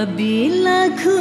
अभी लघु